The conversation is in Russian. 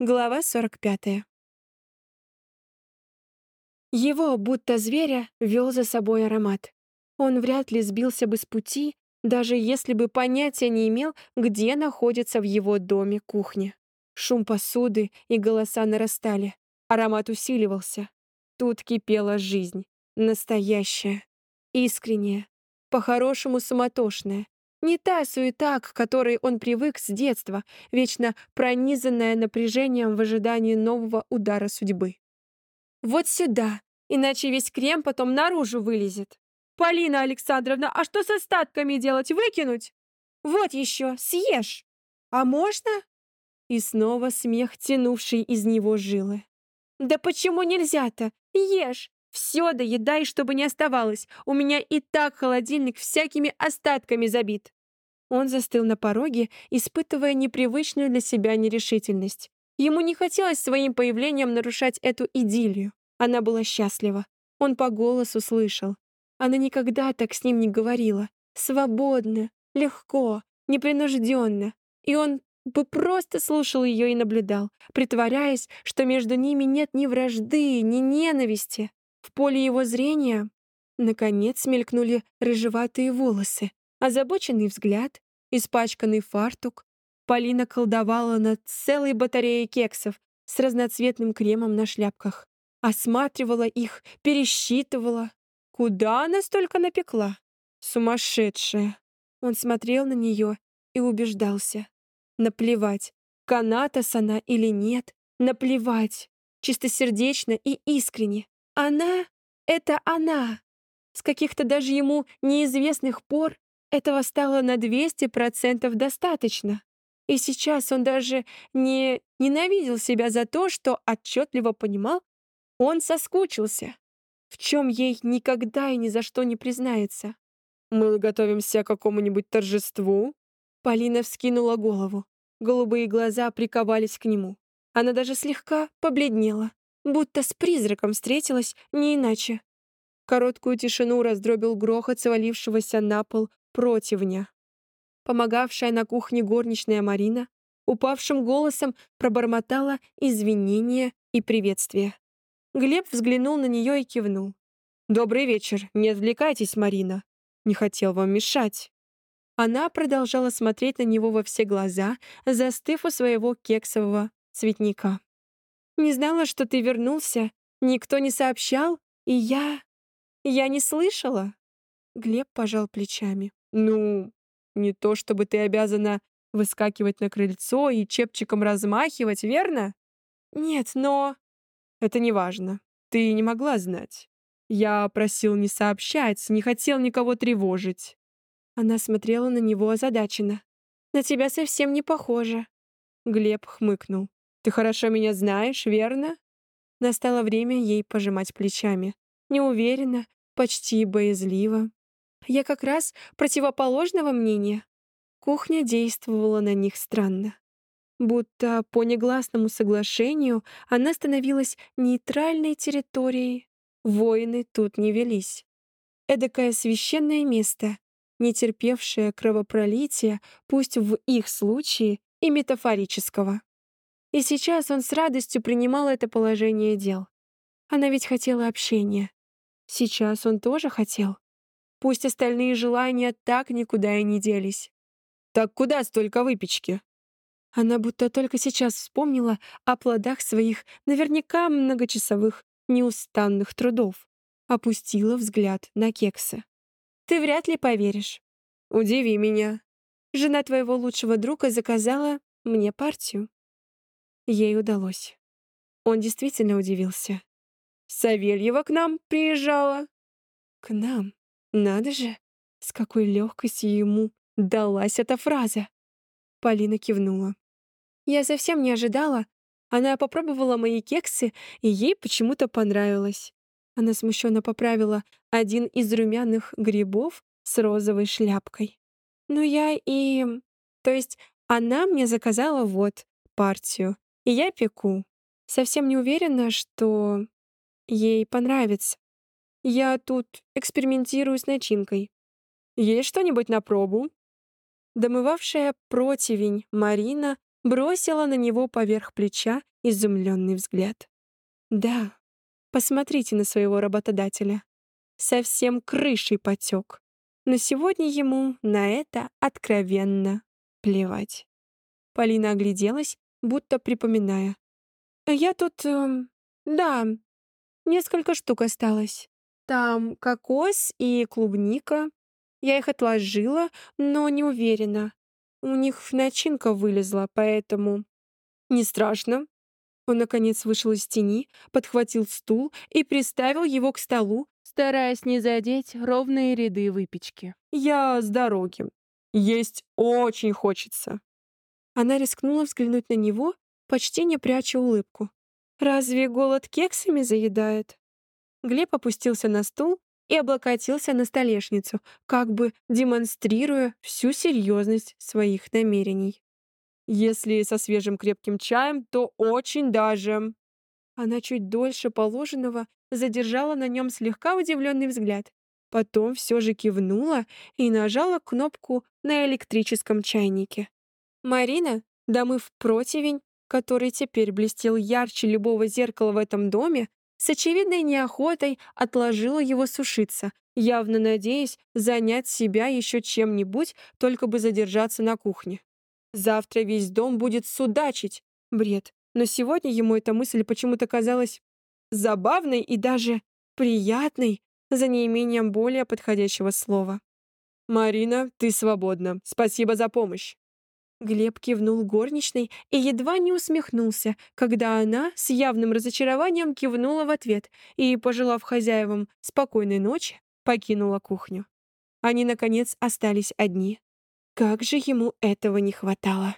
Глава 45. Его, будто зверя, вел за собой аромат. Он вряд ли сбился бы с пути, даже если бы понятия не имел, где находится в его доме кухня. Шум посуды и голоса нарастали. Аромат усиливался. Тут кипела жизнь. Настоящая. Искренняя. По-хорошему суматошная. Не та суета, к которой он привык с детства, вечно пронизанная напряжением в ожидании нового удара судьбы. «Вот сюда, иначе весь крем потом наружу вылезет. Полина Александровна, а что с остатками делать? Выкинуть? Вот еще, съешь. А можно?» И снова смех, тянувший из него жилы. «Да почему нельзя-то? Ешь! Все доедай, чтобы не оставалось. У меня и так холодильник всякими остатками забит. Он застыл на пороге, испытывая непривычную для себя нерешительность. Ему не хотелось своим появлением нарушать эту идиллию. Она была счастлива. Он по голосу слышал. Она никогда так с ним не говорила. Свободно, легко, непринужденно. И он бы просто слушал ее и наблюдал, притворяясь, что между ними нет ни вражды, ни ненависти. В поле его зрения, наконец, мелькнули рыжеватые волосы, озабоченный взгляд, испачканный фартук. Полина колдовала над целой батареей кексов с разноцветным кремом на шляпках. Осматривала их, пересчитывала. Куда она столько напекла? Сумасшедшая. Он смотрел на нее и убеждался. Наплевать, канатос она или нет, наплевать. Чистосердечно и искренне. Она — это она. С каких-то даже ему неизвестных пор этого стало на 200% достаточно. И сейчас он даже не ненавидел себя за то, что отчетливо понимал, он соскучился, в чем ей никогда и ни за что не признается. «Мы готовимся к какому-нибудь торжеству?» Полина вскинула голову. Голубые глаза приковались к нему. Она даже слегка побледнела будто с призраком встретилась, не иначе. Короткую тишину раздробил грохот свалившегося на пол противня. Помогавшая на кухне горничная Марина упавшим голосом пробормотала извинения и приветствия. Глеб взглянул на нее и кивнул. «Добрый вечер. Не отвлекайтесь, Марина. Не хотел вам мешать». Она продолжала смотреть на него во все глаза, застыв у своего кексового цветника. Не знала, что ты вернулся. Никто не сообщал, и я... Я не слышала. Глеб пожал плечами. Ну, не то чтобы ты обязана выскакивать на крыльцо и чепчиком размахивать, верно? Нет, но... Это не важно. Ты не могла знать. Я просил не сообщать, не хотел никого тревожить. Она смотрела на него озадаченно. «На тебя совсем не похоже». Глеб хмыкнул. Ты хорошо меня знаешь, верно?» Настало время ей пожимать плечами. Неуверенно, почти боязливо. Я как раз противоположного мнения. Кухня действовала на них странно. Будто по негласному соглашению она становилась нейтральной территорией. Войны тут не велись. Эдакое священное место, не терпевшее кровопролития, пусть в их случае и метафорического. И сейчас он с радостью принимал это положение дел. Она ведь хотела общения. Сейчас он тоже хотел. Пусть остальные желания так никуда и не делись. «Так куда столько выпечки?» Она будто только сейчас вспомнила о плодах своих наверняка многочасовых неустанных трудов. Опустила взгляд на кексы. «Ты вряд ли поверишь. Удиви меня. Жена твоего лучшего друга заказала мне партию. Ей удалось. Он действительно удивился. «Савельева к нам приезжала?» «К нам? Надо же! С какой легкостью ему далась эта фраза!» Полина кивнула. «Я совсем не ожидала. Она попробовала мои кексы, и ей почему-то понравилось». Она смущенно поправила один из румяных грибов с розовой шляпкой. «Ну я и... То есть она мне заказала вот партию. И я пеку. Совсем не уверена, что ей понравится. Я тут экспериментирую с начинкой. Есть что-нибудь на пробу? Домывавшая противень Марина бросила на него поверх плеча изумленный взгляд. Да, посмотрите на своего работодателя. Совсем крышей потек. Но сегодня ему на это откровенно плевать. Полина огляделась, будто припоминая. «Я тут... Э, да, несколько штук осталось. Там кокос и клубника. Я их отложила, но не уверена. У них начинка вылезла, поэтому... Не страшно. Он, наконец, вышел из тени, подхватил стул и приставил его к столу, стараясь не задеть ровные ряды выпечки. «Я с дороги. Есть очень хочется». Она рискнула взглянуть на него, почти не пряча улыбку. «Разве голод кексами заедает?» Глеб опустился на стул и облокотился на столешницу, как бы демонстрируя всю серьезность своих намерений. «Если со свежим крепким чаем, то очень даже...» Она чуть дольше положенного задержала на нем слегка удивленный взгляд. Потом все же кивнула и нажала кнопку на электрическом чайнике. Марина, домыв противень, который теперь блестел ярче любого зеркала в этом доме, с очевидной неохотой отложила его сушиться, явно надеясь занять себя еще чем-нибудь, только бы задержаться на кухне. Завтра весь дом будет судачить. Бред. Но сегодня ему эта мысль почему-то казалась забавной и даже приятной, за неимением более подходящего слова. «Марина, ты свободна. Спасибо за помощь». Глеб кивнул горничной и едва не усмехнулся, когда она с явным разочарованием кивнула в ответ и, пожелав хозяевам спокойной ночи, покинула кухню. Они, наконец, остались одни. Как же ему этого не хватало.